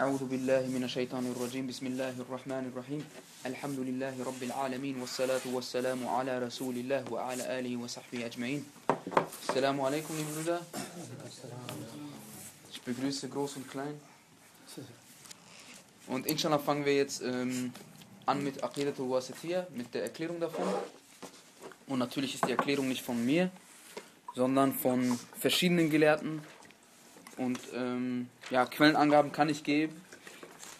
أعوذ بالله من الشيطان الرجيم بسم الله الرحمن الرحيم الحمد لله رب العالمين والصلاة والسلام على رسول الله وعلى آله وصحبه أجمعين السلام عليكم liebe Brüder Ich begrüße groß und klein und inshallah fangen wir jetzt ähm, an mit Aqidatul Wasitiyya, mit der Erklärung davon und natürlich ist die Erklärung nicht von mir sondern von verschiedenen Gelehrten und ähm, ja, Quellenangaben kann ich geben.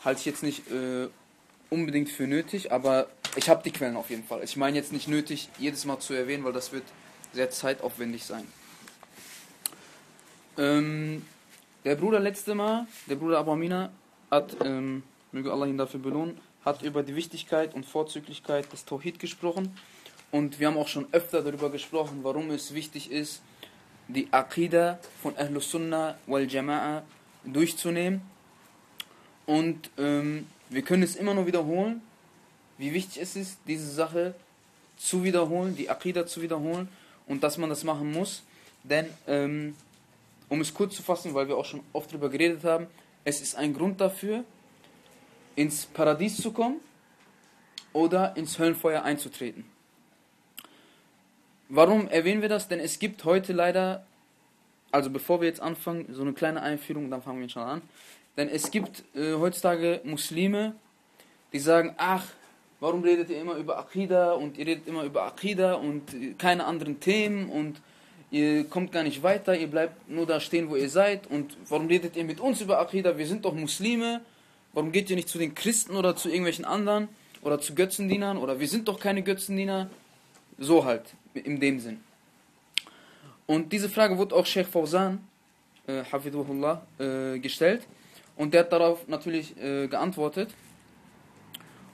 Halte ich jetzt nicht äh, unbedingt für nötig, aber ich habe die Quellen auf jeden Fall. Ich meine jetzt nicht nötig, jedes Mal zu erwähnen, weil das wird sehr zeitaufwendig sein. Ähm, der Bruder letzte Mal, der Bruder Abu Amina, hat, ähm, möge Allah ihn dafür belohnen, hat über die Wichtigkeit und Vorzüglichkeit des Tawhid gesprochen. Und wir haben auch schon öfter darüber gesprochen, warum es wichtig ist, die Aqidah von Ahlus Sunnah wal Jama'a durchzunehmen. Und ähm, wir können es immer nur wiederholen, wie wichtig es ist, diese Sache zu wiederholen, die Aqidah zu wiederholen und dass man das machen muss. Denn, ähm, um es kurz zu fassen, weil wir auch schon oft darüber geredet haben, es ist ein Grund dafür, ins Paradies zu kommen oder ins Höllenfeuer einzutreten. Warum erwähnen wir das? Denn es gibt heute leider, also bevor wir jetzt anfangen, so eine kleine Einführung, dann fangen wir schon an. Denn es gibt äh, heutzutage Muslime, die sagen, ach, warum redet ihr immer über Aqidah und ihr redet immer über Aqidah und äh, keine anderen Themen und ihr kommt gar nicht weiter, ihr bleibt nur da stehen, wo ihr seid und warum redet ihr mit uns über Aqidah? Wir sind doch Muslime, warum geht ihr nicht zu den Christen oder zu irgendwelchen anderen oder zu Götzendienern oder wir sind doch keine Götzendiener? So halt in dem Sinn. Und diese Frage wurde auch Sheikh Fawzan, äh, Hafidullah, äh, gestellt. Und der hat darauf natürlich äh, geantwortet.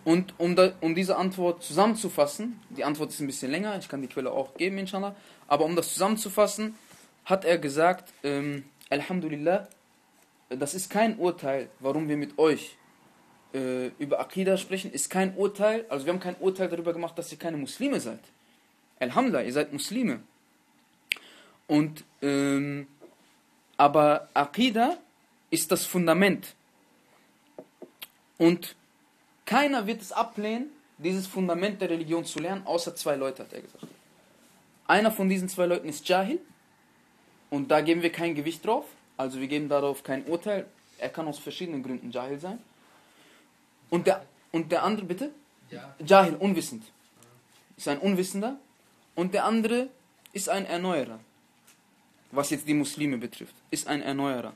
Und um, da, um diese Antwort zusammenzufassen, die Antwort ist ein bisschen länger, ich kann die Quelle auch geben, inshallah. Aber um das zusammenzufassen, hat er gesagt, ähm, Alhamdulillah, das ist kein Urteil, warum wir mit euch äh, über Aqidah sprechen, ist kein Urteil, also wir haben kein Urteil darüber gemacht, dass ihr keine Muslime seid. Alhamdulillah, ihr seid Muslime. Und, ähm, aber Aqidah ist das Fundament. Und keiner wird es ablehnen, dieses Fundament der Religion zu lernen, außer zwei Leute, hat er gesagt. Einer von diesen zwei Leuten ist Jahil. Und da geben wir kein Gewicht drauf. Also wir geben darauf kein Urteil. Er kann aus verschiedenen Gründen Jahil sein. Und der, und der andere, bitte? Ja. Jahil, unwissend. Ist ein Unwissender. Und der andere ist ein Erneuerer. Was jetzt die Muslime betrifft. Ist ein Erneuerer.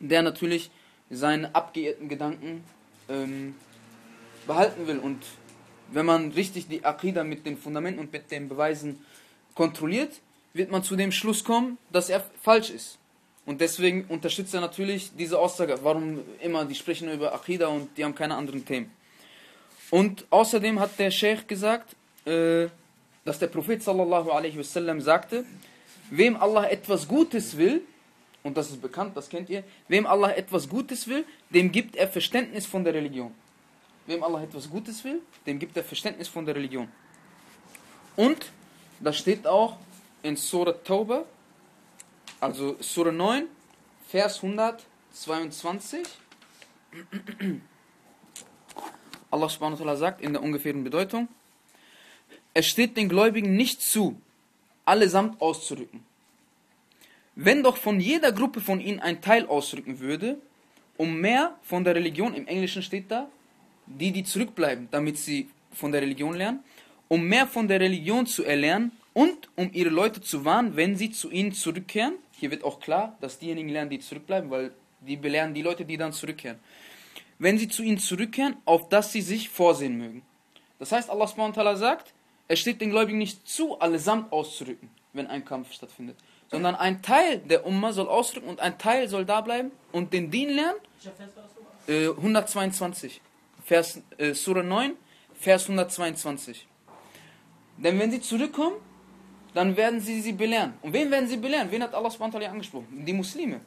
Der natürlich seine abgeirrten Gedanken ähm, behalten will. Und wenn man richtig die Aqidah mit den Fundamenten und mit den Beweisen kontrolliert, wird man zu dem Schluss kommen, dass er falsch ist. Und deswegen unterstützt er natürlich diese Aussage. Warum immer, die sprechen nur über Aqidah und die haben keine anderen Themen. Und außerdem hat der Sheikh gesagt, äh, dass der Prophet sallallahu alaihi wasallam sagte, wem Allah etwas Gutes will, und das ist bekannt, das kennt ihr, wem Allah etwas Gutes will, dem gibt er Verständnis von der Religion. Wem Allah etwas Gutes will, dem gibt er Verständnis von der Religion. Und das steht auch in Surah Tauba, also Surah 9, Vers 122. Allah subhanahu wa ta'ala sagt in der ungefähren Bedeutung, es steht den Gläubigen nicht zu, allesamt auszurücken. Wenn doch von jeder Gruppe von ihnen ein Teil ausrücken würde, um mehr von der Religion, im Englischen steht da, die, die zurückbleiben, damit sie von der Religion lernen, um mehr von der Religion zu erlernen und um ihre Leute zu warnen, wenn sie zu ihnen zurückkehren. Hier wird auch klar, dass diejenigen lernen, die zurückbleiben, weil die belehren die Leute, die dann zurückkehren. Wenn sie zu ihnen zurückkehren, auf dass sie sich vorsehen mögen. Das heißt, Allah subhanahu sagt, es steht den Gläubigen nicht zu, allesamt auszurücken, wenn ein Kampf stattfindet. Sondern ein Teil der Umma soll ausrücken und ein Teil soll da bleiben und den Dien lernen. Äh, 122. Vers, äh, Surah 9, Vers 122. Denn wenn sie zurückkommen, dann werden sie sie belehren. Und wen werden sie belehren? Wen hat Allah subhanahu angesprochen? Die Muslime.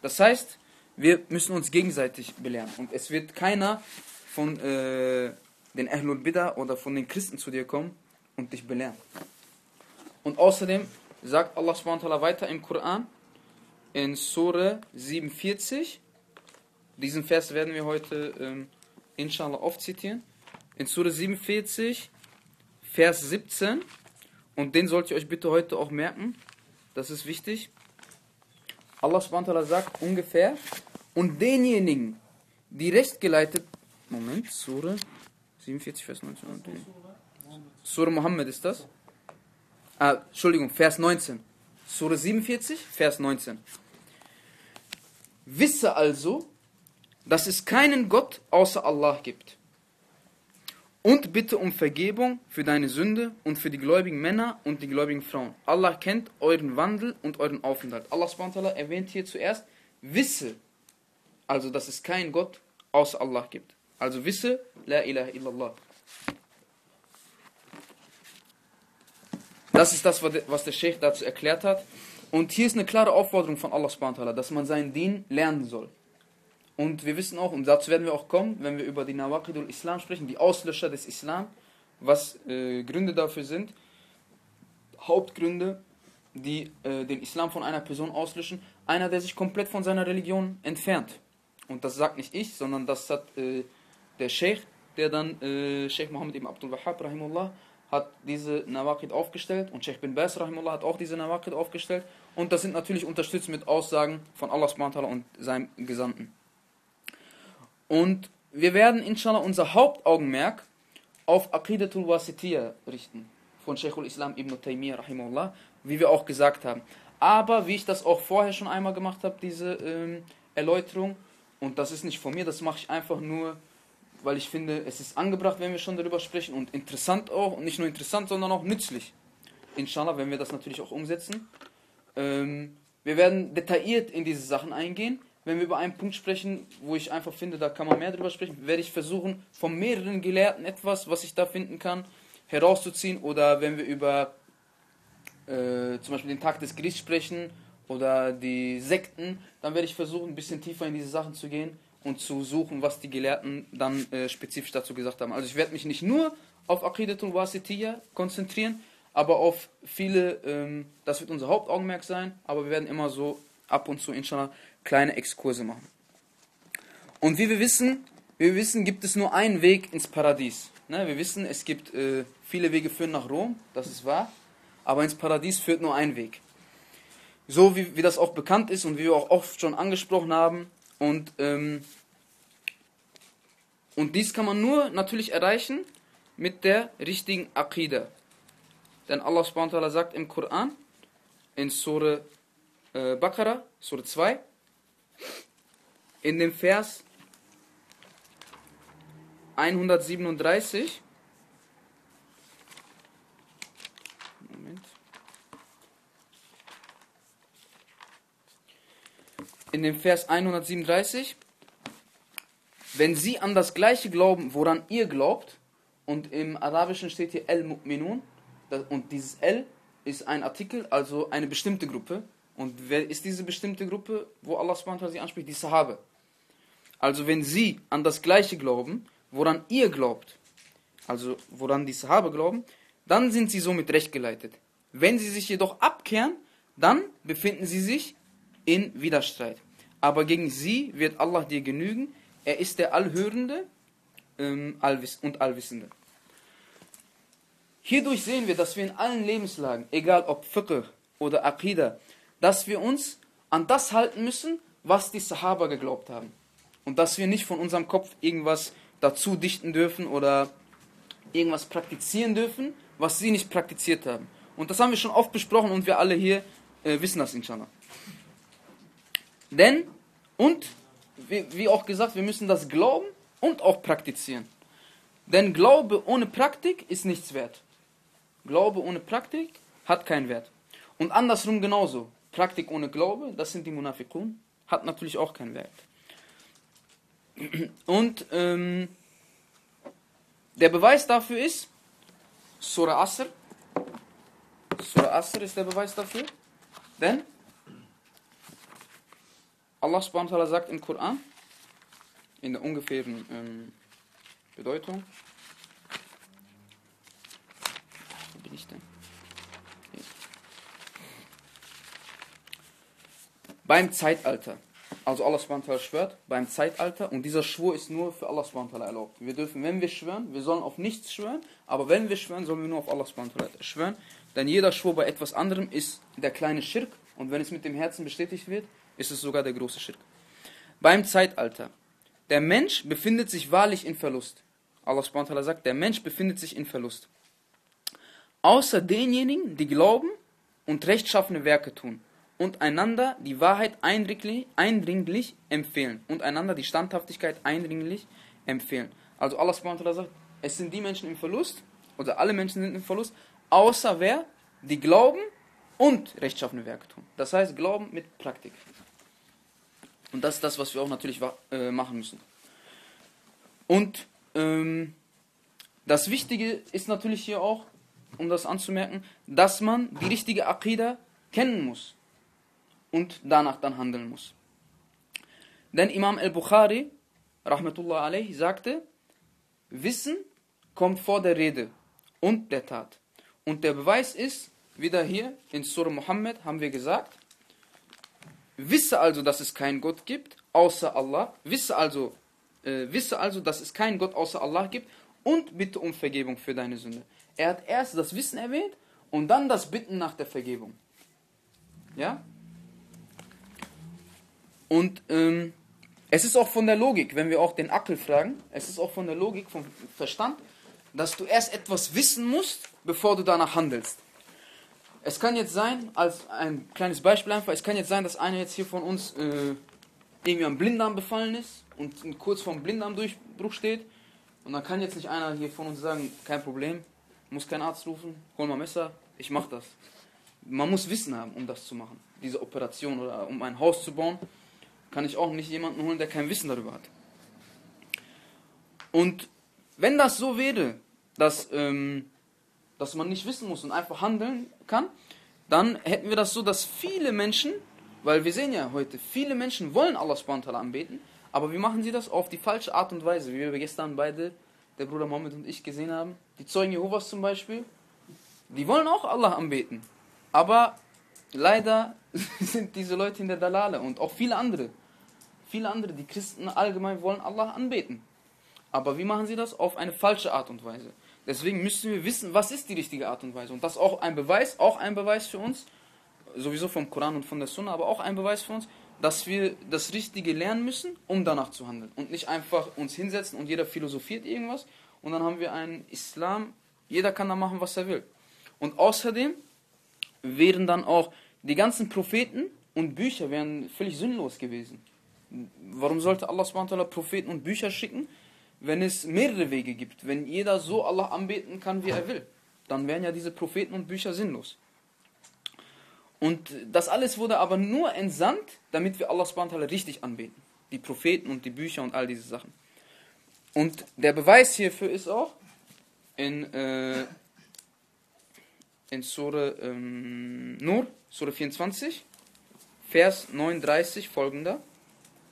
Das heißt, wir müssen uns gegenseitig belehren. Und es wird keiner von äh, den Ahlul Bidah oder von den Christen zu dir kommen und dich belehren. Und außerdem sagt Allah subhanahu weiter im Koran in Surah 47, diesen Vers werden wir heute ähm, inshallah aufzitieren. In Surah 47, Vers 17. Und den sollt ihr euch bitte heute auch merken. Das ist wichtig. Allah subhanahu sagt ungefähr, und denjenigen, die rechtgeleitet, Moment, Surah 47, Vers 19. Surah Muhammad ist das? Ah, Entschuldigung, Vers 19. Surah 47, Vers 19. Wisse also, dass es keinen Gott außer Allah gibt. Und bitte um Vergebung für deine Sünde und für die gläubigen Männer und die gläubigen Frauen. Allah kennt euren Wandel und euren Aufenthalt. Allah erwähnt hier zuerst, wisse, also dass es keinen Gott außer Allah gibt. Also wisse, la ilaha illallah. Das ist das, was der Sheikh dazu erklärt hat. Und hier ist eine klare Aufforderung von Allah subhanahu dass man seinen Dien lernen soll. Und wir wissen auch, und dazu werden wir auch kommen, wenn wir über die Nawaqidul Islam sprechen, die Auslöscher des Islam, was äh, Gründe dafür sind, Hauptgründe, die äh, den Islam von einer Person auslöschen, einer, der sich komplett von seiner Religion entfernt. Und das sagt nicht ich, sondern das hat äh, der Sheikh, der dann, äh, Sheikh Mohammed ibn Abdul Wahhab, rahimullah, hat diese Nawaqid aufgestellt und Sheikh bin Bas, rahimullah, hat auch diese Nawaqid aufgestellt. Und das sind natürlich unterstützt mit Aussagen von Allah subhanahu und seinem Gesandten. Und wir werden inshallah unser Hauptaugenmerk auf Aqidatul Wasitiyya richten, von Sheikhul Islam ibn Taymiyyah rahimahullah, wie wir auch gesagt haben. Aber wie ich das auch vorher schon einmal gemacht habe, diese ähm, Erläuterung, und das ist nicht von mir, das mache ich einfach nur, weil ich finde, es ist angebracht, wenn wir schon darüber sprechen und interessant auch, und nicht nur interessant, sondern auch nützlich. Inshallah, wenn wir das natürlich auch umsetzen. Ähm, wir werden detailliert in diese Sachen eingehen wenn wir über einen Punkt sprechen, wo ich einfach finde, da kann man mehr drüber sprechen, werde ich versuchen, von mehreren Gelehrten etwas, was ich da finden kann, herauszuziehen. Oder wenn wir über äh, zum Beispiel den Tag des Gerichts sprechen oder die Sekten, dann werde ich versuchen, ein bisschen tiefer in diese Sachen zu gehen und zu suchen, was die Gelehrten dann äh, spezifisch dazu gesagt haben. Also ich werde mich nicht nur auf Aqidatul Wasitiyya konzentrieren, aber auf viele, ähm, das wird unser Hauptaugenmerk sein, aber wir werden immer so ab und zu, inshallah, kleine Exkurse machen. Und wie wir wissen, wie wir wissen, gibt es nur einen Weg ins Paradies. Ne, wir wissen, es gibt äh, viele Wege führen nach Rom, das ist wahr, aber ins Paradies führt nur ein Weg. So wie, wie das auch bekannt ist und wie wir auch oft schon angesprochen haben. Und, ähm, und dies kann man nur natürlich erreichen mit der richtigen Aqidah. Denn Allah subhanahu sagt im Koran, in Surah äh, Baqarah, Surah 2, in dem Vers 137 In dem Vers 137 wenn sie an das gleiche glauben, woran ihr glaubt, und im Arabischen steht hier El-Mu'minun, und dieses El ist ein Artikel, also eine bestimmte Gruppe, und wer ist diese bestimmte Gruppe, wo Allah subhanahu sie anspricht? Die Sahabe. Also wenn sie an das Gleiche glauben, woran ihr glaubt, also woran die Sahabe glauben, dann sind sie somit recht geleitet. Wenn sie sich jedoch abkehren, dann befinden sie sich in Widerstreit. Aber gegen sie wird Allah dir genügen. Er ist der Allhörende ähm, und Allwissende. Hierdurch sehen wir, dass wir in allen Lebenslagen, egal ob Fiqh oder Aqidah, dass wir uns an das halten müssen, was die Sahaba geglaubt haben. Und dass wir nicht von unserem Kopf irgendwas dazu dichten dürfen oder irgendwas praktizieren dürfen, was sie nicht praktiziert haben. Und das haben wir schon oft besprochen und wir alle hier äh, wissen das inshallah. Denn, und, wie, wie auch gesagt, wir müssen das glauben und auch praktizieren. Denn Glaube ohne Praktik ist nichts wert. Glaube ohne Praktik hat keinen Wert. Und andersrum genauso. Praktik ohne Glaube, das sind die Munafiqun, hat natürlich auch keinen Wert. Und ähm, der Beweis dafür ist Surah Asr. Surah Asr ist der Beweis dafür. Denn Allah subhanahu wa ta'ala sagt im Koran, in der ungefähren ähm, Bedeutung, wo bin ich denn? beim Zeitalter. also Allah subhanahu schwört beim Zeitalter und dieser Schwur ist nur für Allah subhanahu erlaubt. Wir dürfen, wenn wir schwören, wir sollen auf nichts schwören, aber wenn wir schwören, sollen wir nur auf Allah subhanahu schwören, denn jeder Schwur bei etwas anderem ist der kleine Schirk und wenn es mit dem Herzen bestätigt wird, ist es sogar der große Schirk. Beim Zeitalter. Der Mensch befindet sich wahrlich in Verlust. Allah subhanahu sagt, der Mensch befindet sich in Verlust. Außer denjenigen, die glauben und rechtschaffene Werke tun und einander die Wahrheit eindringlich, eindringlich empfehlen und einander die Standhaftigkeit eindringlich empfehlen. Also Allah subhanahu sagt, es sind die Menschen im Verlust, oder alle Menschen sind im Verlust, außer wer? Die glauben und rechtschaffene Werke tun. Das heißt, Glauben mit Praktik. Und das ist das, was wir auch natürlich äh, machen müssen. Und ähm, das Wichtige ist natürlich hier auch, um das anzumerken, dass man die richtige Aqidah kennen muss und danach dann handeln muss. Denn Imam al-Bukhari, rahmatullah alayhi, sagte, Wissen kommt vor der Rede und der Tat. Und der Beweis ist, wieder hier in Surah Muhammad haben wir gesagt, wisse also, dass es keinen Gott gibt, außer Allah, wisse also, äh, wisse also, dass es keinen Gott außer Allah gibt und bitte um Vergebung für deine Sünde. Er hat erst das Wissen erwähnt und dann das Bitten nach der Vergebung. Ja? Und ähm, es ist auch von der Logik, wenn wir auch den Akel fragen, es ist auch von der Logik, vom Verstand, dass du erst etwas wissen musst, bevor du danach handelst. Es kann jetzt sein, als ein kleines Beispiel einfach, es kann jetzt sein, dass einer jetzt hier von uns äh, irgendwie am Blinddarm befallen ist und kurz vorm Blinddarmdurchbruch steht. Und dann kann jetzt nicht einer hier von uns sagen, kein Problem, muss kein Arzt rufen, hol mal Messer, ich mach das. Man muss Wissen haben, um das zu machen. Diese Operation oder um ein Haus zu bauen, kann ich auch nicht jemanden holen, der kein Wissen darüber hat. Und wenn das so wäre, dass ähm, dass man nicht wissen muss und einfach handeln kann, dann hätten wir das so, dass viele Menschen, weil wir sehen ja heute, viele Menschen wollen Allah subhanahu anbeten, aber wie machen sie das? Auf die falsche Art und Weise, wie wir gestern beide, der Bruder Mohammed und ich gesehen haben. Die Zeugen Jehovas zum Beispiel, die wollen auch Allah anbeten, aber leider sind diese Leute in der Dalale und auch viele andere. Viele andere, die Christen allgemein wollen Allah anbeten. Aber wie machen sie das? Auf eine falsche Art und Weise. Deswegen müssen wir wissen, was ist die richtige Art und Weise. Und das ist auch ein Beweis, auch ein Beweis für uns, sowieso vom Koran und von der Sunna, aber auch ein Beweis für uns, dass wir das Richtige lernen müssen, um danach zu handeln. Und nicht einfach uns hinsetzen und jeder philosophiert irgendwas und dann haben wir einen Islam, jeder kann da machen, was er will. Und außerdem wären dann auch die ganzen Propheten und Bücher wären völlig sinnlos gewesen. Warum sollte Allah Propheten und Bücher schicken? Wenn es mehrere Wege gibt, wenn jeder so Allah anbeten kann, wie er will, dann wären ja diese Propheten und Bücher sinnlos. Und das alles wurde aber nur entsandt, damit wir Allah subhanahu richtig anbeten. Die Propheten und die Bücher und all diese Sachen. Und der Beweis hierfür ist auch in, äh, in Surah ähm, Nur, Surah 24, Vers 39 folgender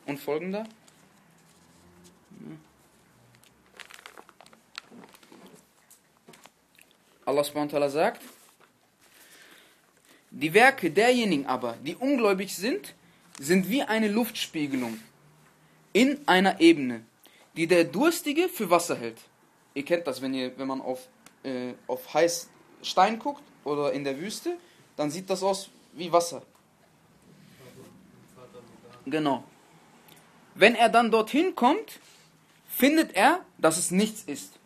und folgender. Allah subhanahu sagt, die Werke derjenigen aber, die ungläubig sind, sind wie eine Luftspiegelung in einer Ebene, die der Durstige für Wasser hält. Ihr kennt das, wenn, ihr, wenn man auf, äh, auf heiß Stein guckt oder in der Wüste, dann sieht das aus wie Wasser. Genau. Wenn er dann dorthin kommt, findet er, dass es nichts ist.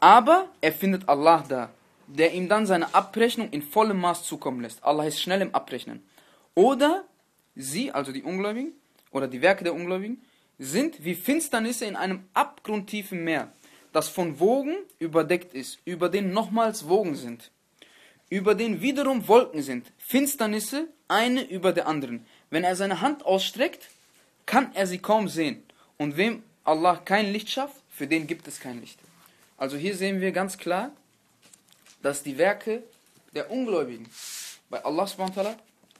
Aber er findet Allah da, der ihm dann seine Abrechnung in vollem Maß zukommen lässt. Allah ist schnell im Abrechnen. Oder sie, also die Ungläubigen, oder die Werke der Ungläubigen, sind wie Finsternisse in einem abgrundtiefen Meer, das von Wogen überdeckt ist, über den nochmals Wogen sind, über den wiederum Wolken sind, Finsternisse eine über der anderen. Wenn er seine Hand ausstreckt, kann er sie kaum sehen. Und wem Allah kein Licht schafft, für den gibt es kein Licht. Also hier sehen wir ganz klar, dass die Werke der Ungläubigen bei Allah subhanahu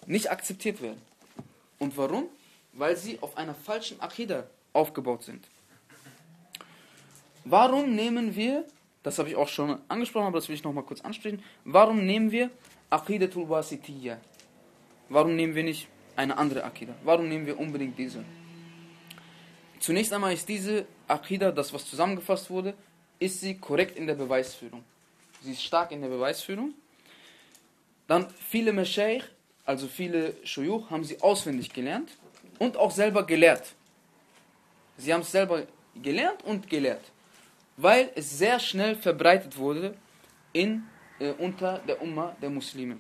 nicht akzeptiert werden. Und warum? Weil sie auf einer falschen Akida aufgebaut sind. Warum nehmen wir, das habe ich auch schon angesprochen, aber das will ich nochmal kurz ansprechen, warum nehmen wir Aqidatul Wasitiyya? Warum nehmen wir nicht eine andere Akida. Warum nehmen wir unbedingt diese? Zunächst einmal ist diese Akida, das was zusammengefasst wurde, ist sie korrekt in der Beweisführung. Sie ist stark in der Beweisführung. Dann viele Meshaykh, also viele Shuyuch, haben sie auswendig gelernt und auch selber gelehrt. Sie haben es selber gelernt und gelehrt, weil es sehr schnell verbreitet wurde in, äh, unter der Umma der Muslime.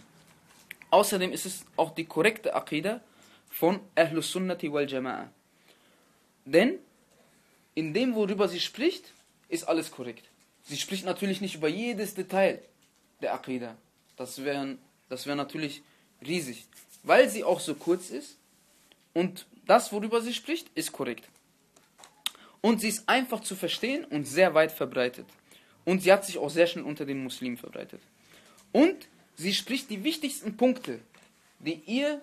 Außerdem ist es auch die korrekte Aqidah von Ahlus Sunnati wal Jama'a. Denn in dem, worüber sie spricht, ist alles korrekt. Sie spricht natürlich nicht über jedes Detail der Aqidah. Das wäre das wär natürlich riesig. Weil sie auch so kurz ist und das, worüber sie spricht, ist korrekt. Und sie ist einfach zu verstehen und sehr weit verbreitet. Und sie hat sich auch sehr schnell unter den Muslimen verbreitet. Und sie spricht die wichtigsten Punkte, die ihr,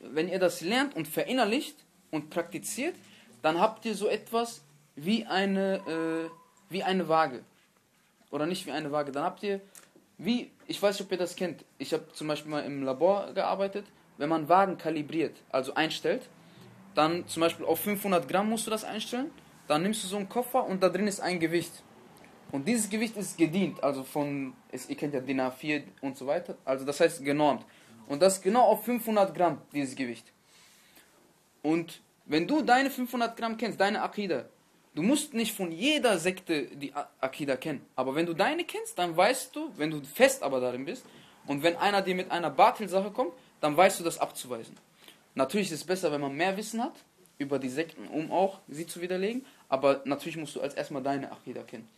wenn ihr das lernt und verinnerlicht und praktiziert, dann habt ihr so etwas wie eine, äh, wie eine Waage. Oder nicht wie eine Waage. Dann habt ihr, wie, ich weiß nicht, ob ihr das kennt. Ich habe zum Beispiel mal im Labor gearbeitet. Wenn man Wagen kalibriert, also einstellt, dann zum Beispiel auf 500 Gramm musst du das einstellen. Dann nimmst du so einen Koffer und da drin ist ein Gewicht. Und dieses Gewicht ist gedient, also von, ihr kennt ja DIN A4 und so weiter, also das heißt genormt. Und das ist genau auf 500 Gramm, dieses Gewicht. Und wenn du deine 500 Gramm kennst, deine Akida, du musst nicht von jeder Sekte die Akida kennen. Aber wenn du deine kennst, dann weißt du, wenn du fest aber darin bist, und wenn einer dir mit einer Bartel-Sache kommt, dann weißt du das abzuweisen. Natürlich ist es besser, wenn man mehr Wissen hat über die Sekten, um auch sie zu widerlegen. Aber natürlich musst du als erstmal deine Akida kennen.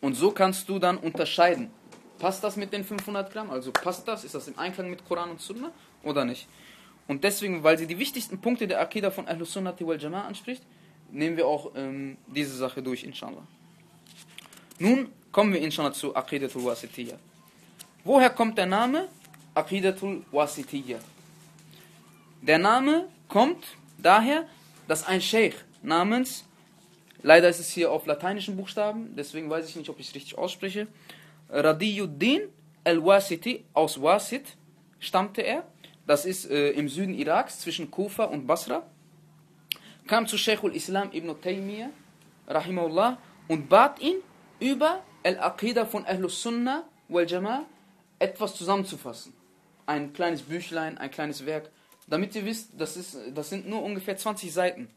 Und so kannst du dann unterscheiden. Passt das mit den 500 Gramm? Also passt das? Ist das im Einklang mit Koran und Sunna oder nicht? Und deswegen, weil sie die wichtigsten Punkte der Akida von Ahlus Sunnati wal Jama'a anspricht, nehmen wir auch ähm, diese Sache durch, inshallah. Nun kommen wir inshallah zu Aqidatul Wasitiyya. Woher kommt der Name Aqidatul Wasitiyya? Der Name kommt daher, dass ein Sheikh namens, leider ist es hier auf lateinischen Buchstaben, deswegen weiß ich nicht, ob ich es richtig ausspreche, Radiyuddin al-Wasiti aus Wasit stammte er das ist äh, im Süden Iraks zwischen Kufa und Basra, kam zu Sheikhul Islam ibn Taymiyyah, rahimahullah, und bat ihn, über Al-Aqidah von Ahlus Sunnah wal Jama'a etwas zusammenzufassen. Ein kleines Büchlein, ein kleines Werk, damit ihr wisst, das, ist, das sind nur ungefähr 20 Seiten,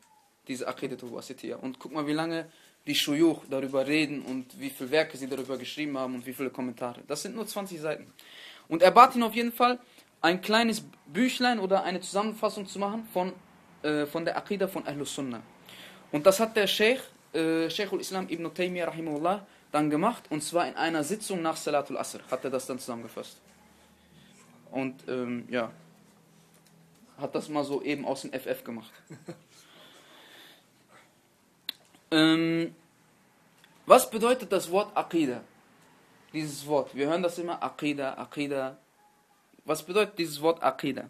diese Aqidatul Wasitiyah. Und guck mal, wie lange die Shuyuch darüber reden und wie viele Werke sie darüber geschrieben haben und wie viele Kommentare. Das sind nur 20 Seiten. Und er bat ihn auf jeden Fall, ein kleines Büchlein oder eine Zusammenfassung zu machen von, äh, von der Aqidah von Ahlus Sunnah. Und das hat der Sheikh, äh, Sheikhul Islam ibn Taymiyyah rahimahullah, dann gemacht und zwar in einer Sitzung nach Salatul Asr hat er das dann zusammengefasst. Und ähm, ja, hat das mal so eben aus dem FF gemacht. ähm, was bedeutet das Wort Aqidah? Dieses Wort, wir hören das immer, Aqidah, Aqidah, was bedeutet dieses Wort Aqidah?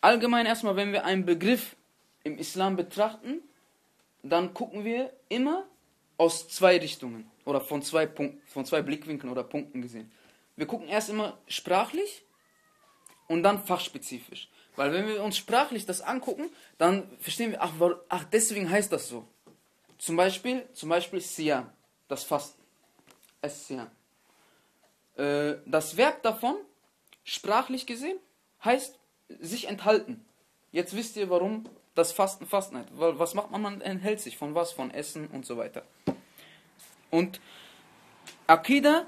Allgemein erstmal, wenn wir einen Begriff im Islam betrachten, dann gucken wir immer aus zwei Richtungen oder von zwei, Punkten, von zwei Blickwinkeln oder Punkten gesehen. Wir gucken erst immer sprachlich und dann fachspezifisch. Weil wenn wir uns sprachlich das angucken, dann verstehen wir, ach, ach deswegen heißt das so. Zum Beispiel, zum Beispiel Siyam, das Fasten. Es-Siyam. Äh, das Verb davon, sprachlich gesehen, heißt sich enthalten. Jetzt wisst ihr, warum das Fasten Fasten heißt. Weil was macht man? Man enthält sich von was? Von Essen und so weiter. Und Akida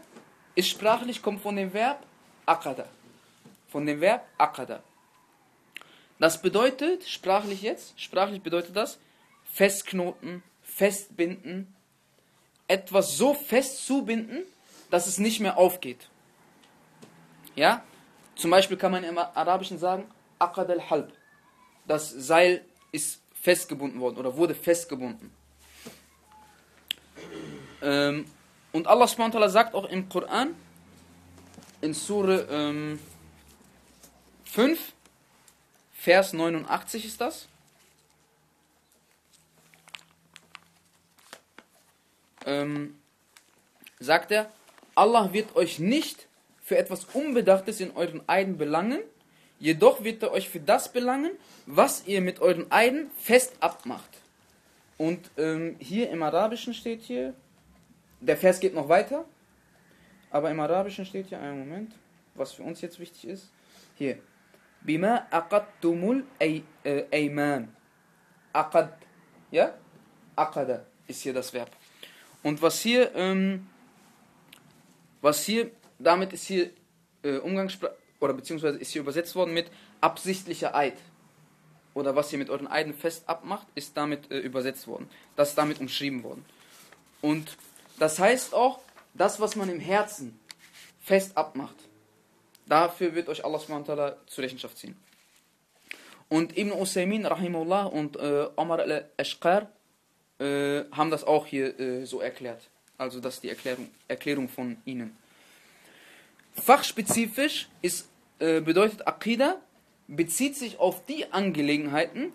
ist sprachlich, kommt von dem Verb Akada. Von dem Verb Akada. Das bedeutet, sprachlich jetzt, sprachlich bedeutet das, festknoten, festbinden, etwas so fest zubinden, dass es nicht mehr aufgeht. Ja? Zum Beispiel kann man im Arabischen sagen, Aqad al-Halb. Das Seil ist festgebunden worden oder wurde festgebunden. Ähm, und Allah subhanahu sagt auch im Koran, in Surah ähm, 5, Vers 89 ist das. Ähm, sagt er, Allah wird euch nicht für etwas Unbedachtes in euren Eiden belangen, Jedoch wird er euch für das belangen, was ihr mit euren Eiden fest abmacht. Und ähm, hier im Arabischen steht hier, der Vers geht noch weiter, aber im Arabischen steht hier, einen Moment, was für uns jetzt wichtig ist, hier, bima aqadtumul ayman. Aqad, ja? Aqada ist hier das Verb. Und was hier, ähm, was hier, damit ist hier äh, Umgangssprache, oder beziehungsweise ist hier übersetzt worden mit absichtlicher Eid. Oder was ihr mit euren Eiden fest abmacht, ist damit äh, übersetzt worden. Das ist damit umschrieben worden. Und das heißt auch, das, was man im Herzen fest abmacht, dafür wird euch Allah subhanahu zur Rechenschaft ziehen. Und Ibn Usaymin, rahimahullah, und äh, Omar al-Ashqar äh, haben das auch hier äh, so erklärt. Also das ist die Erklärung, Erklärung von ihnen. Fachspezifisch ist äh, bedeutet Aqidah, bezieht sich auf die Angelegenheiten,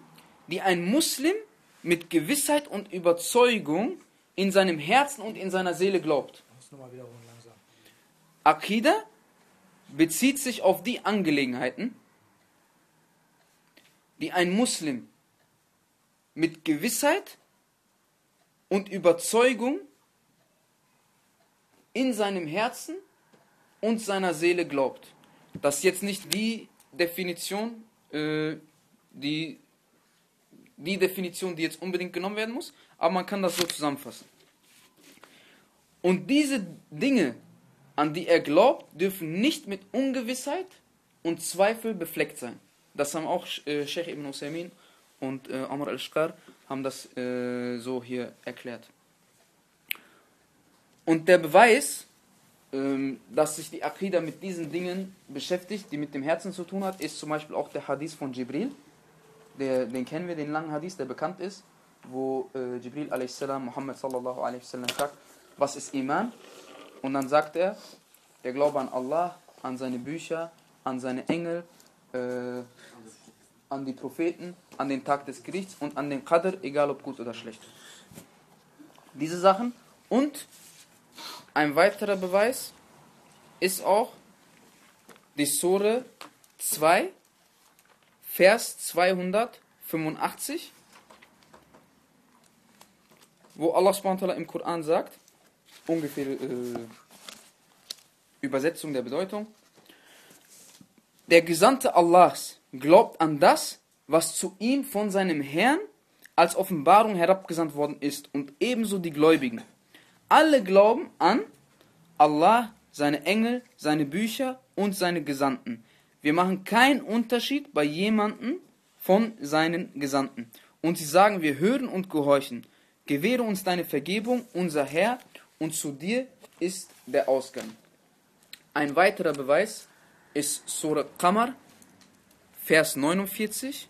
die ein Muslim mit Gewissheit und Überzeugung in seinem Herzen und in seiner Seele glaubt. Aqidah bezieht sich auf die Angelegenheiten, die ein Muslim mit Gewissheit und Überzeugung in seinem Herzen und seiner Seele glaubt. Das ist jetzt nicht die Definition, äh, die, die Definition, die jetzt unbedingt genommen werden muss, aber man kann das so zusammenfassen. Und diese Dinge, an die er glaubt, dürfen nicht mit Ungewissheit und Zweifel befleckt sein. Das haben auch äh, Sheikh Ibn Usaymin und äh, Amr al-Shqar haben das äh, so hier erklärt. Und der Beweis, dass sich die Aqidah mit diesen Dingen beschäftigt, die mit dem Herzen zu tun hat, ist zum Beispiel auch der Hadith von Jibril. Der, den kennen wir, den langen Hadith, der bekannt ist, wo äh, Jibril a.s. Muhammad sallallahu wasallam sagt, was ist Iman? Und dann sagt er, der Glaube an Allah, an seine Bücher, an seine Engel, äh, an die Propheten, an den Tag des Gerichts und an den Qadr, egal ob gut oder schlecht. Diese Sachen und ein weiterer Beweis ist auch die Sure 2, Vers 285, wo Allah subhanahu im Koran sagt, ungefähr äh, Übersetzung der Bedeutung, der Gesandte Allahs glaubt an das, was zu ihm von seinem Herrn als Offenbarung herabgesandt worden ist und ebenso die Gläubigen. Alle glauben an Allah, seine Engel, seine Bücher und seine Gesandten. Wir machen keinen Unterschied bei jemandem von seinen Gesandten. Und sie sagen, wir hören und gehorchen. Gewähre uns deine Vergebung, unser Herr, und zu dir ist der Ausgang. Ein weiterer Beweis ist Surah Qamar, Vers 49.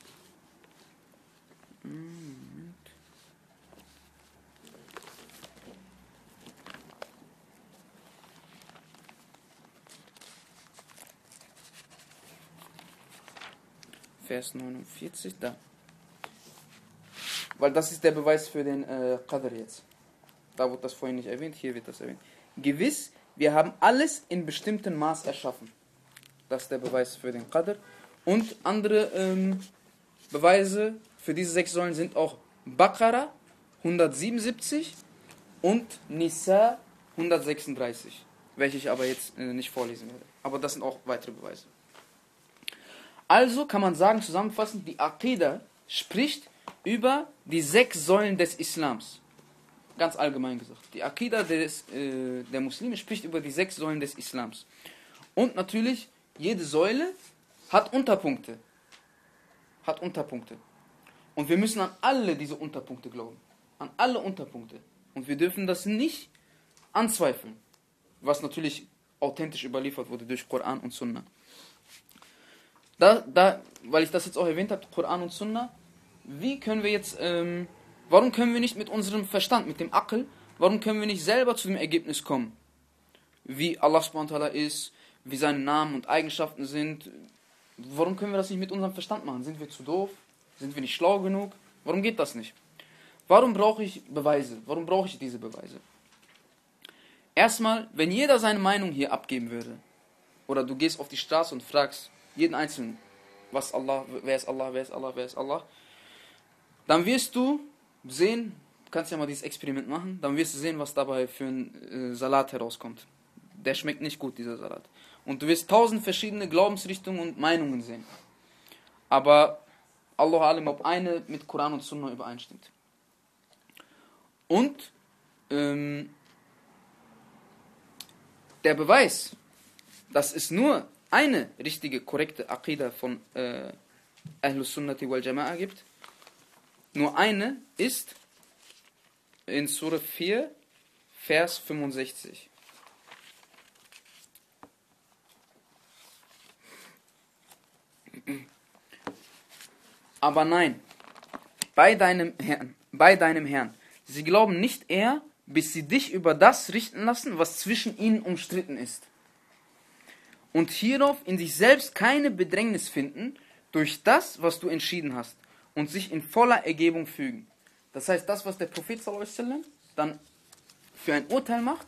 Vers 49, da. Weil das ist der Beweis für den äh, Qadr jetzt. Da wurde das vorhin nicht erwähnt, hier wird das erwähnt. Gewiss, wir haben alles in bestimmtem Maß erschaffen. Das ist der Beweis für den Qadr. Und andere ähm, Beweise für diese sechs Säulen sind auch Baqarah 177 und Nisa 136, welche ich aber jetzt äh, nicht vorlesen werde. Aber das sind auch weitere Beweise. Also kann man sagen, zusammenfassend, die Aqidah spricht über die sechs Säulen des Islams. Ganz allgemein gesagt. Die Aqidah des, äh, der Muslime spricht über die sechs Säulen des Islams. Und natürlich, jede Säule hat Unterpunkte. Hat Unterpunkte. Und wir müssen an alle diese Unterpunkte glauben. An alle Unterpunkte. Und wir dürfen das nicht anzweifeln. Was natürlich authentisch überliefert wurde durch Koran und Sunnah. Da, da, weil ich das jetzt auch erwähnt habe, Koran und Sunna, wie können wir jetzt, ähm, warum können wir nicht mit unserem Verstand, mit dem Akl, warum können wir nicht selber zu dem Ergebnis kommen? Wie Allah subhanahu ist, wie seine Namen und Eigenschaften sind. Warum können wir das nicht mit unserem Verstand machen? Sind wir zu doof? Sind wir nicht schlau genug? Warum geht das nicht? Warum brauche ich Beweise? Warum brauche ich diese Beweise? Erstmal, wenn jeder seine Meinung hier abgeben würde, oder du gehst auf die Straße und fragst, jeden Einzelnen, was Allah, wer ist Allah, wer ist Allah, wer ist Allah, dann wirst du sehen, kannst ja mal dieses Experiment machen, dann wirst du sehen, was dabei für ein äh, Salat herauskommt. Der schmeckt nicht gut, dieser Salat. Und du wirst tausend verschiedene Glaubensrichtungen und Meinungen sehen. Aber Allah alim, ob eine mit Koran und Sunnah übereinstimmt. Und ähm, der Beweis, dass es nur eine richtige, korrekte Aqidah von äh, Ahlus Sunnati wal Jama'a gibt, nur eine ist in Surah 4, Vers 65. Aber nein, bei deinem Herrn, bei deinem Herrn, sie glauben nicht eher, bis sie dich über das richten lassen, was zwischen ihnen umstritten ist. Und hierauf in sich selbst keine Bedrängnis finden durch das, was du entschieden hast und sich in voller Ergebung fügen. Das heißt, das, was der Prophet sallam, dann für ein Urteil macht,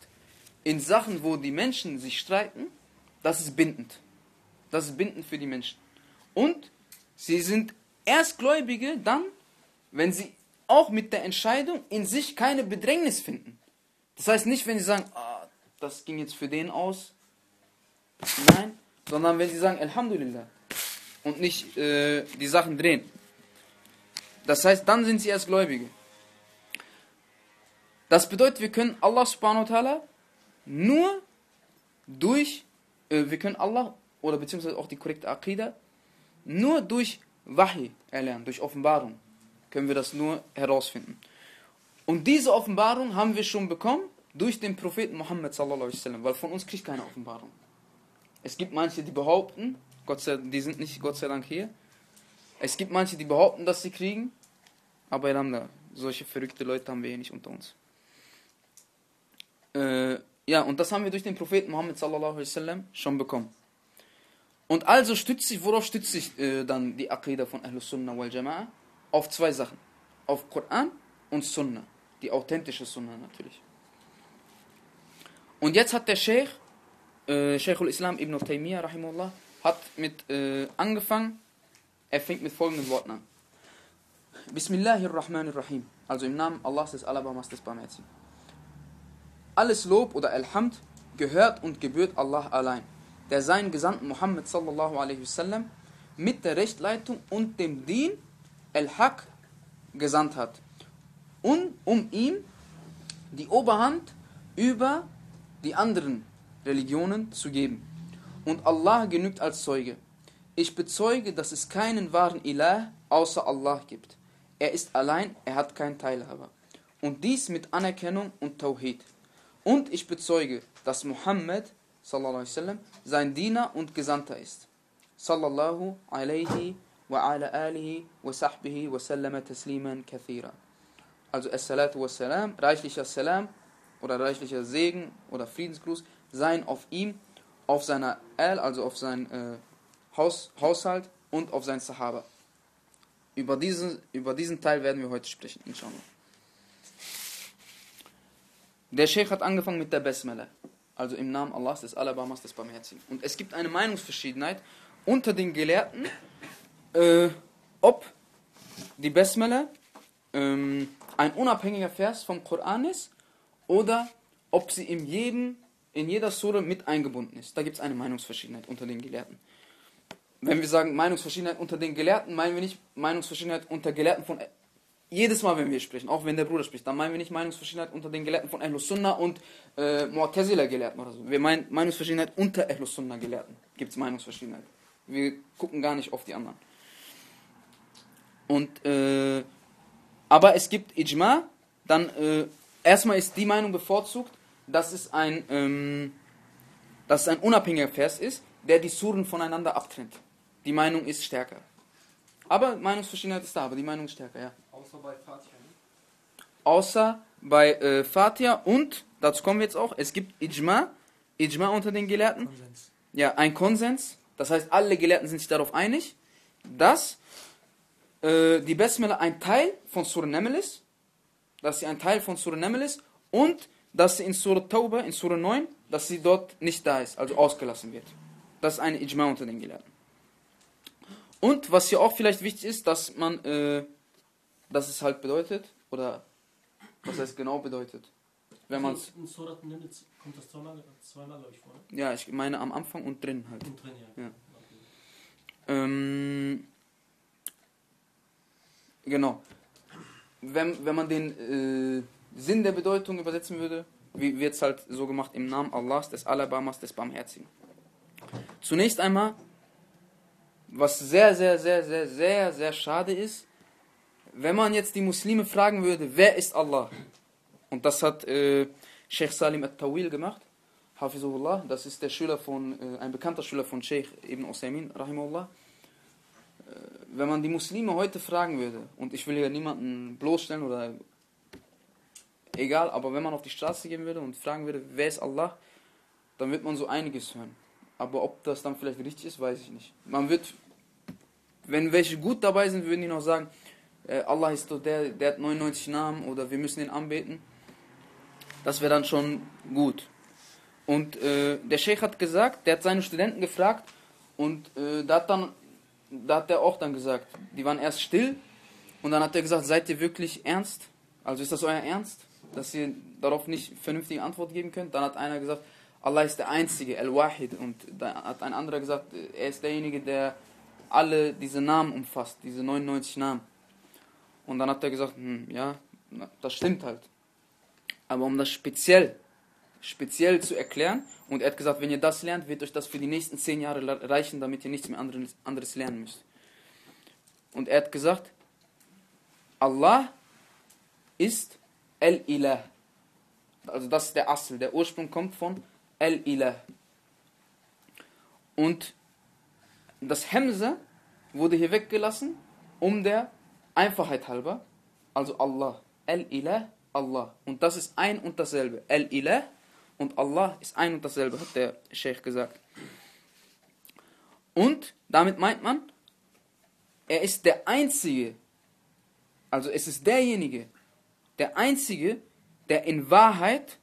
in Sachen, wo die Menschen sich streiten, das ist bindend. Das ist bindend für die Menschen. Und sie sind erst Gläubige dann, wenn sie auch mit der Entscheidung in sich keine Bedrängnis finden. Das heißt nicht, wenn sie sagen, ah, das ging jetzt für den aus. Nein, sondern wenn sie sagen, Alhamdulillah. Und nicht äh, die Sachen drehen. Das heißt, dann sind sie erst Gläubige. Das bedeutet, wir können Allah subhanahu wa ta'ala nur durch, äh, wir können Allah, oder beziehungsweise auch die korrekte Aqidah, nur durch Wahi erlernen, durch Offenbarung können wir das nur herausfinden. Und diese Offenbarung haben wir schon bekommen durch den Propheten Muhammad sallallahu alaihi wasallam, weil von uns kriegt keine Offenbarung. Es gibt manche, die behaupten, Gott sei, die sind nicht Gott sei Dank hier. Es gibt manche, die behaupten, dass sie kriegen, aber da, solche verrückte Leute haben wir hier nicht unter uns. Äh, ja, und das haben wir durch den Propheten Muhammad sallallahu alaihi wasallam schon bekommen. Und also stützt sich, worauf stützt sich äh, dann die Aqidah von Ahlus Sunnah wal Jama'a? auf zwei Sachen. Auf Koran und Sunna. Die authentische Sunna natürlich. Und jetzt hat der Sheikh, äh, Sheikh al-Islam ibn Taymiyyah, rahimahullah, hat mit äh, angefangen, er fängt mit folgenden Worten an. Bismillahirrahmanirrahim. Also im Namen Allahs des Alabamas des Barmherzigen. Alles Lob oder Alhamd gehört und gebührt Allah allein, der seinen Gesandten Muhammad sallallahu alaihi wasallam mit der Rechtleitung und dem Dien El-Haq gesandt hat. Und um ihm die Oberhand über die anderen Religionen zu geben. Und Allah genügt als Zeuge. Ich bezeuge, dass es keinen wahren Ilah außer Allah gibt. Er ist allein, er hat keinen Teilhaber. Und dies mit Anerkennung und Tawhid. Und ich bezeuge, dass Muhammad sallam, sein Diener und Gesandter ist. Sallallahu alaihi wa ala alihi wa sahbihi wa sallama tasliman kathira. Also, as-salatu wa salam, reichlicher Salam oder reichlicher Segen oder Friedensgruß sein auf ihm, auf seiner Al, also auf sein äh, Haus, Haushalt und auf sein Sahaba. Über diesen, über diesen Teil werden wir heute sprechen, inshallah. Der Sheikh hat angefangen mit der Besmele, also im Namen Allahs des Alabamas des Barmherzigen. Und es gibt eine Meinungsverschiedenheit unter den Gelehrten, äh, ob die Besmele ähm, ein unabhängiger Vers vom Koran ist oder ob sie in, jedem, in jeder Sure mit eingebunden ist. Da gibt es eine Meinungsverschiedenheit unter den Gelehrten. Wenn wir sagen Meinungsverschiedenheit unter den Gelehrten, meinen wir nicht Meinungsverschiedenheit unter Gelehrten von jedes Mal, wenn wir sprechen, auch wenn der Bruder spricht, dann meinen wir nicht Meinungsverschiedenheit unter den Gelehrten von Ahlus Sunnah und äh, Mu'tazila Gelehrten oder so. Wir meinen Meinungsverschiedenheit unter Ahlus Sunnah Gelehrten. Gibt es Meinungsverschiedenheit. Wir gucken gar nicht auf die anderen. Und, äh, aber es gibt Ijma, dann äh, erstmal ist die Meinung bevorzugt, dass es ein, ähm, dass es ein unabhängiger Vers ist, der die Suren voneinander abtrennt. Die Meinung ist stärker. Aber Meinungsverschiedenheit ist da, aber die Meinung ist stärker, ja. Außer bei Fatiha. Ne? Außer bei äh, Fatiha und, dazu kommen wir jetzt auch, es gibt Ijma, Ijma unter den Gelehrten. Konsens. Ja, ein Konsens. Das heißt, alle Gelehrten sind sich darauf einig, dass äh, die Besmele ein Teil von Surah Naml ist, dass sie ein Teil von Surah Naml ist und dass sie in Surah Tauba, in Surah 9, dass sie dort nicht da ist, also ausgelassen wird. Das ist eine Ijma unter den Gelehrten. Und was hier auch vielleicht wichtig ist, dass man, äh, dass es halt bedeutet, oder was heißt genau bedeutet, wenn man es... In Surat Nimmt kommt das zweimal, zweimal glaube ich, vor. ne? Ja, ich meine am Anfang und drin halt. Und drin, ja. Ja. Okay. Ähm, genau. Wenn, wenn man den äh, Sinn der Bedeutung übersetzen würde, wird es halt so gemacht im Namen Allahs, des Alabamas, des Barmherzigen. Zunächst einmal, was sehr, sehr, sehr, sehr, sehr, sehr schade ist, wenn man jetzt die Muslime fragen würde, wer ist Allah? Und das hat äh, Sheikh Salim al-Tawil gemacht, Hafizullah, das ist der Schüler von, äh, ein bekannter Schüler von Sheikh Ibn Usaymin, Rahimullah. Äh, wenn man die Muslime heute fragen würde, und ich will hier niemanden bloßstellen oder egal, aber wenn man auf die Straße gehen würde und fragen würde, wer ist Allah, dann wird man so einiges hören. Aber ob das dann vielleicht richtig ist, weiß ich nicht. Man wird, wenn welche gut dabei sind, würden die noch sagen, äh, Allah ist doch der, der hat 99 Namen oder wir müssen ihn anbeten. Das wäre dann schon gut. Und äh, der Sheikh hat gesagt, der hat seine Studenten gefragt und äh, da hat dann, da hat er auch dann gesagt, die waren erst still und dann hat er gesagt, seid ihr wirklich ernst? Also ist das euer Ernst, dass ihr darauf nicht vernünftige Antwort geben könnt? Dann hat einer gesagt, Allah ist der Einzige, Al-Wahid. Und da hat ein anderer gesagt, er ist derjenige, der alle diese Namen umfasst, diese 99 Namen. Und dann hat er gesagt, hm, ja, das stimmt halt. Aber um das speziell, speziell zu erklären, und er hat gesagt, wenn ihr das lernt, wird euch das für die nächsten zehn Jahre la- reichen, damit ihr nichts mehr anderes, anderes lernen müsst. Und er hat gesagt, Allah ist El-Ilah. Also das ist der Assel, der Ursprung kommt von El-Ilah. Und das Hemse wurde hier weggelassen, um der Einfachheit halber. Also Allah. El-Ilah, Allah. Und das ist ein und dasselbe. El-Ilah und Allah ist ein und dasselbe, hat der Sheikh gesagt. Und damit meint man, er ist der Einzige, also es ist derjenige, der Einzige, der in Wahrheit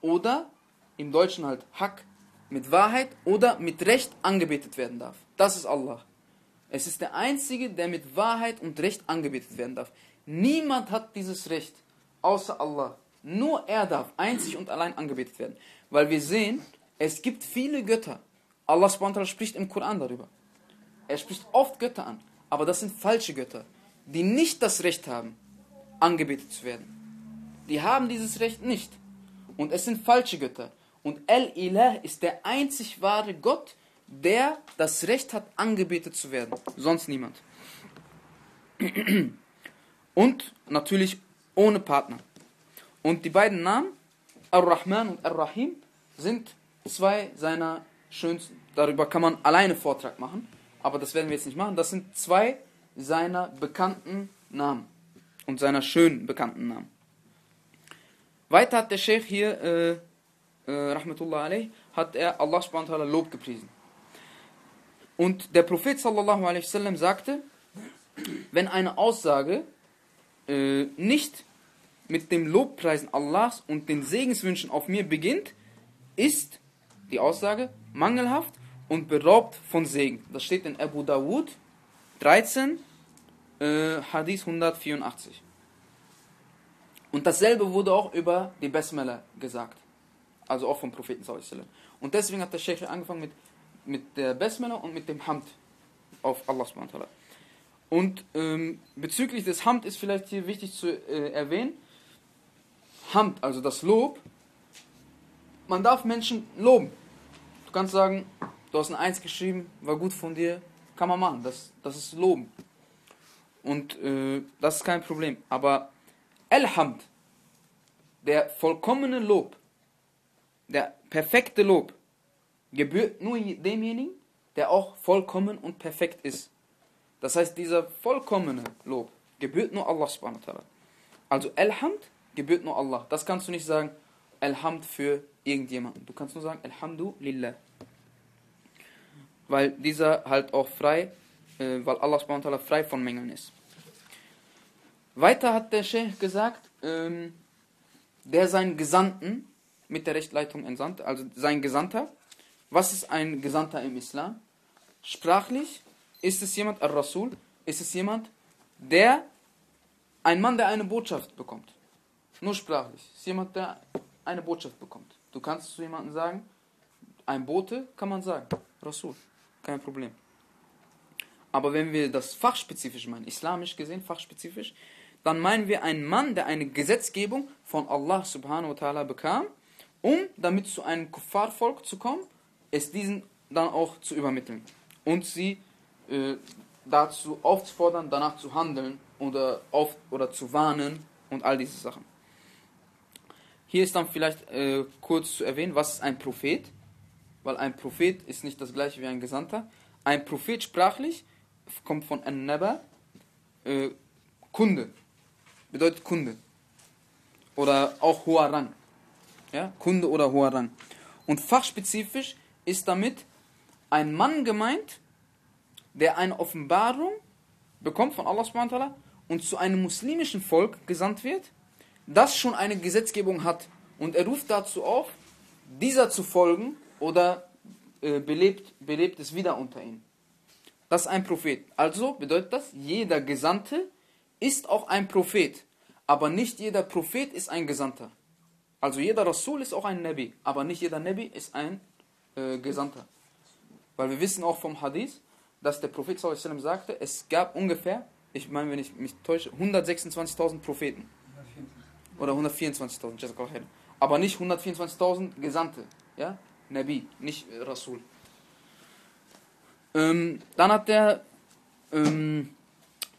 oder im Deutschen halt Hack mit Wahrheit oder mit Recht angebetet werden darf. Das ist Allah. Es ist der Einzige, der mit Wahrheit und Recht angebetet werden darf. Niemand hat dieses Recht außer Allah. Nur er darf einzig und allein angebetet werden. Weil wir sehen, es gibt viele Götter. Allah ta'ala spricht im Koran darüber. Er spricht oft Götter an, aber das sind falsche Götter, die nicht das Recht haben, angebetet zu werden. Die haben dieses Recht nicht. Und es sind falsche Götter. Und El-Ilah ist der einzig wahre Gott, der das Recht hat, angebetet zu werden. Sonst niemand. Und natürlich ohne Partner. Und die beiden Namen, Ar-Rahman und Ar-Rahim, sind zwei seiner schönsten. Darüber kann man alleine Vortrag machen, aber das werden wir jetzt nicht machen. Das sind zwei seiner bekannten Namen und seiner schönen bekannten Namen. Weiter hat der Sheikh hier, äh, äh, Rahmatullah alayh, hat er Allah subhanahu wa Lob gepriesen. Und der Prophet sallallahu alaihi wasallam sagte, wenn eine Aussage äh, nicht mit dem Lobpreisen Allahs und den Segenswünschen auf mir beginnt, ist die Aussage mangelhaft und beraubt von Segen. Das steht in Abu Dawud 13, äh, Hadith 184. Und dasselbe wurde auch über die Basmala gesagt. Also auch vom Propheten wasallam. Und deswegen hat der Sheikh angefangen mit, mit der Basmala und mit dem Hamd auf Allah subhanahu. Und ähm, bezüglich des Hamd ist vielleicht hier wichtig zu äh, erwähnen, Hamd, also das Lob, man darf Menschen loben. Du kannst sagen, du hast ein Eins geschrieben, war gut von dir, kann man machen, das, das ist Loben. Und äh, das ist kein Problem. Aber El-Hamd, der vollkommene Lob, der perfekte Lob, gebührt nur demjenigen, der auch vollkommen und perfekt ist. Das heißt, dieser vollkommene Lob gebührt nur Allah subhanahu wa ta'ala. Also Elhamd gebührt nur Allah. Das kannst du nicht sagen, Elhamd für irgendjemanden. Du kannst nur sagen, Elhamdulillah. Weil dieser halt auch frei, äh, weil Allah subhanahu frei von Mängeln ist. Weiter hat der Sheikh gesagt, ähm, der seinen Gesandten mit der Rechtleitung entsandt, also sein Gesandter. Was ist ein Gesandter im Islam? Sprachlich ist es jemand, Ar-Rasul, ist es jemand, der, ein Mann, der eine Botschaft bekommt. Nur sprachlich. Ist jemand, der eine Botschaft bekommt. Du kannst zu jemandem sagen, ein Bote kann man sagen, Rasul, kein Problem. Aber wenn wir das fachspezifisch meinen, islamisch gesehen, fachspezifisch, dann meinen wir einen Mann, der eine Gesetzgebung von Allah subhanahu wa ta'ala bekam, um damit zu einem Kuffar-Volk zu kommen, es diesen dann auch zu übermitteln und sie äh, dazu aufzufordern, danach zu handeln oder, auf, oder zu warnen und all diese Sachen. Hier ist dann vielleicht äh, kurz zu erwähnen, was ist ein Prophet? Weil ein Prophet ist nicht das gleiche wie ein Gesandter. Ein Prophet sprachlich kommt von An-Naba, äh, Kunde, bedeutet Kunde. Oder auch hoher Rang. Ja? Kunde oder hoher Rang. Und fachspezifisch ist damit ein Mann gemeint, der eine Offenbarung bekommt von Allah subhanahu und zu einem muslimischen Volk gesandt wird, das schon eine Gesetzgebung hat. Und er ruft dazu auf, dieser zu folgen oder äh, belebt, belebt es wieder unter ihnen. Das ist ein Prophet. Also bedeutet das, jeder Gesandte ist auch ein Prophet. Aber nicht jeder Prophet ist ein Gesandter. Also jeder Rasul ist auch ein Nabi. Aber nicht jeder Nabi ist ein äh, Gesandter. Weil wir wissen auch vom Hadith, dass der Prophet sallam, sagte, es gab ungefähr, ich meine, wenn ich mich täusche, 126.000 Propheten. Oder 124.000, aber nicht 124.000 Gesandte. Ja? Nabi, nicht Rasul. Ähm, dann hat er ähm,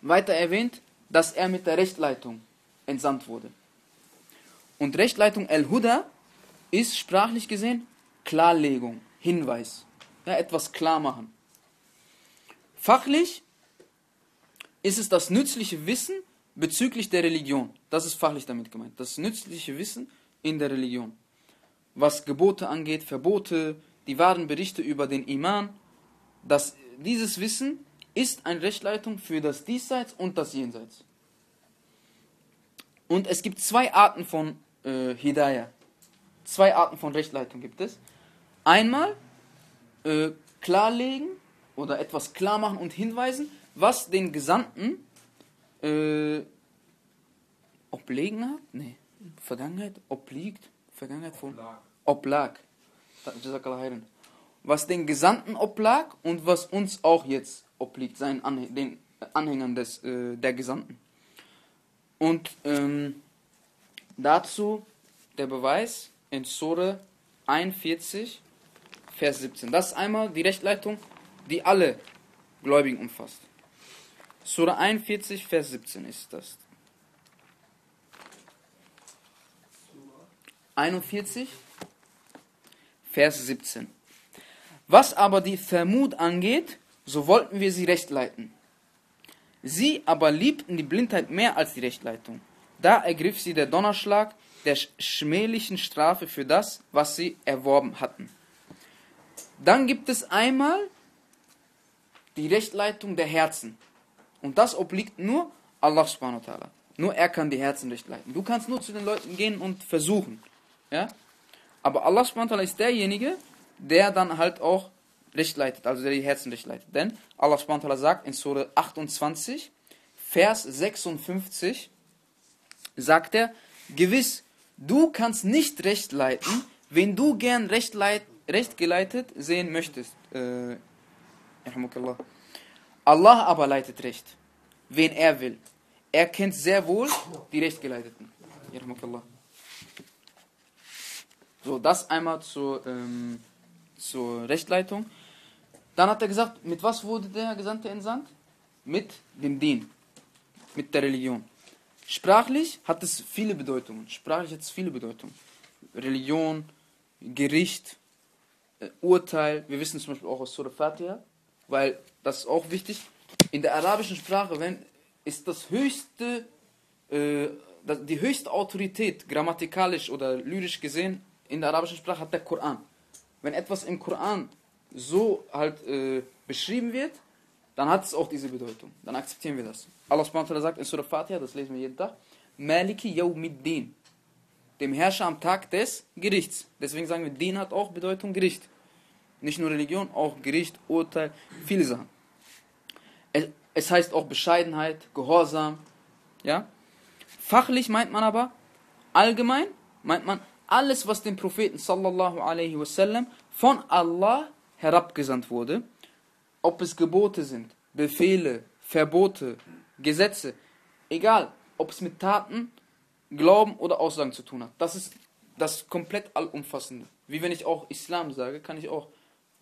weiter erwähnt, dass er mit der Rechtleitung entsandt wurde. Und Rechtleitung El-Huda ist sprachlich gesehen Klarlegung, Hinweis. Ja, etwas klar machen. Fachlich ist es das nützliche Wissen bezüglich der Religion. Das ist fachlich damit gemeint. Das nützliche Wissen in der Religion. Was Gebote angeht, Verbote, die wahren Berichte über den Iman. Das, dieses Wissen ist eine Rechtleitung für das Diesseits und das Jenseits. Und es gibt zwei Arten von äh, Hidayah. Zwei Arten von Rechtleitung gibt es. Einmal äh, klarlegen oder etwas klar machen und hinweisen, was den Gesandten äh, oblegen hat? Nee. Vergangenheit obliegt? Vergangenheit von? Oblag. Oblag. Was den Gesandten oblag und was uns auch jetzt obliegt, seinen Anhäng den Anhängern des, äh, der Gesandten. Und ähm, dazu der Beweis in Sure 41, Vers 17. Das ist einmal die Rechtleitung, die alle Gläubigen umfasst. Sura 41, Vers 17 ist das. 41, Vers 17. Was aber die Vermut angeht, so wollten wir sie recht leiten. Sie aber liebten die Blindheit mehr als die Rechtleitung. Da ergriff sie der Donnerschlag der schmählichen Strafe für das, was sie erworben hatten. Dann gibt es einmal die Rechtleitung der Herzen. Und das obliegt nur Allah subhanahu wa ta'ala. Nur er kann die Herzen recht leiten. Du kannst nur zu den Leuten gehen und versuchen. Ja? Aber Allah subhanahu wa ta'ala ist derjenige, der dann halt auch recht leitet, also der die Herzen recht leitet. Denn Allah subhanahu sagt in Surah 28, Vers 56, sagt er, gewiss, du kannst nicht recht leiten, wenn du gern recht, leit, recht geleitet sehen möchtest. Äh, Allah aber leitet Recht, wen er will. Er kennt sehr wohl die Rechtgeleiteten. So, das einmal zur, ähm, zur Rechtleitung. Dann hat er gesagt, mit was wurde der Gesandte entsandt? Mit dem Dien, mit der Religion. Sprachlich hat es viele Bedeutungen. Sprachlich hat es viele Bedeutungen. Religion, Gericht, äh, Urteil. Wir wissen zum Beispiel auch aus Surah Fatiha, weil das ist auch wichtig, in der arabischen Sprache wenn, ist das höchste, äh, die höchste Autorität, grammatikalisch oder lyrisch gesehen, in der arabischen Sprache hat der Koran. Wenn etwas im Koran so halt äh, beschrieben wird, dann hat es auch diese Bedeutung. Dann akzeptieren wir das. Allah subhanahu sagt in Surah Fatiha, das lesen wir jeden Tag, Maliki yawmiddin, dem Herrscher am Tag des Gerichts. Deswegen sagen wir, Din hat auch Bedeutung Gericht. Nicht nur Religion, auch Gericht, Urteil, viele Sachen. Es, es heißt auch Bescheidenheit, Gehorsam. Ja? Fachlich meint man aber, allgemein meint man alles, was dem Propheten sallallahu alaihi wasallam von Allah herabgesandt wurde, ob es Gebote sind, Befehle, Verbote, Gesetze, egal, ob es mit Taten, Glauben oder Aussagen zu tun hat. Das ist das komplett allumfassende. Wie wenn ich auch Islam sage, kann ich auch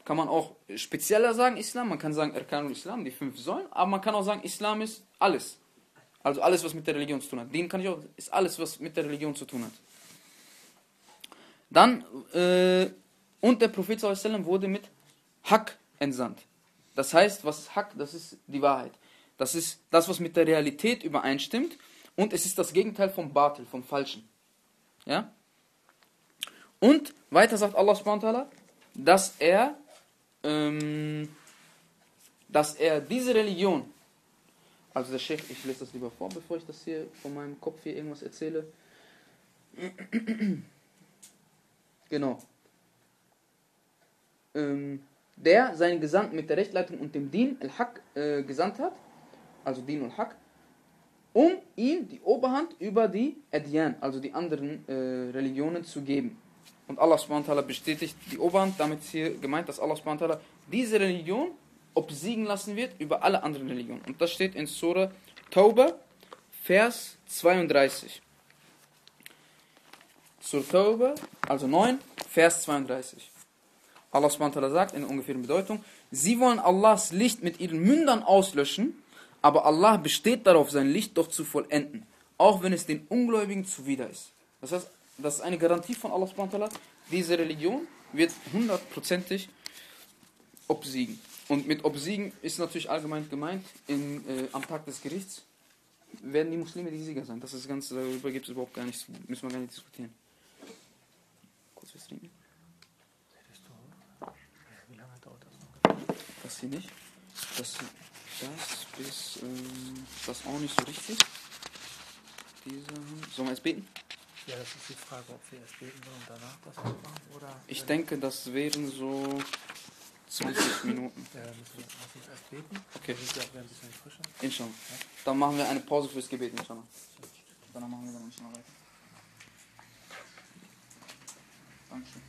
kann man auch spezieller sagen Islam, man kann sagen Erkanul Islam, die fünf Säulen, aber man kann auch sagen Islam ist alles. Also alles, was mit der Religion zu tun hat. Den kann ich auch, ist alles, was mit der Religion zu tun hat. Dann, äh, und der Prophet wurde mit Haq entsandt. Das heißt, was Haq? Das ist die Wahrheit. Das ist das, was mit der Realität übereinstimmt. Und es ist das Gegenteil vom Batil, vom Falschen. Ja? Und weiter sagt Allah subhanahu dass er, ähm, dass er diese Religion, also der Sheikh, ich lese das lieber vor, bevor ich das hier von meinem Kopf hier irgendwas erzähle. Genau. Ähm, der seinen Gesandten mit der Rechtleitung und dem Din al-Haq äh, gesandt hat, also Din al-Haq, um ihm die Oberhand über die Adyan, also die anderen äh, Religionen zu geben. Und Allah subhanahu bestätigt die Oberhand, damit ist hier gemeint, dass Allah subhanahu diese Religion obsiegen lassen wird über alle anderen Religionen. Und das steht in Surah Tauba, Vers 32. Surah Tauba, also 9, Vers 32. Allah subhanahu sagt in ungefähren Bedeutung, sie wollen Allahs Licht mit ihren Mündern auslöschen, aber Allah besteht darauf, sein Licht doch zu vollenden, auch wenn es den Ungläubigen zuwider ist. Das heißt, das ist eine Garantie von Allah subhanahu diese Religion wird hundertprozentig obsiegen. Und mit obsiegen ist natürlich allgemein gemeint, in, äh, am Tag des Gerichts werden die Muslime die Sieger sein. Das ist ganz, darüber gibt es überhaupt gar nichts, müssen wir gar nicht diskutieren. Kurz was trinken. Das hier nicht. Das, das ist ähm, das auch nicht so richtig. Diese, sollen wir jetzt beten? Ja, das ist die Frage, ob wir erst beten sollen und danach das machen oder. Ich denke, das wären so 20 Minuten. Ja, dann müssen wir, lass uns erst beten. Okay. Dann sind wir auch ein bisschen frischer. Inshallah. Ja? Dann machen wir eine Pause fürs Gebet, inshallah. Danach machen wir dann inshallah weiter. Thank you.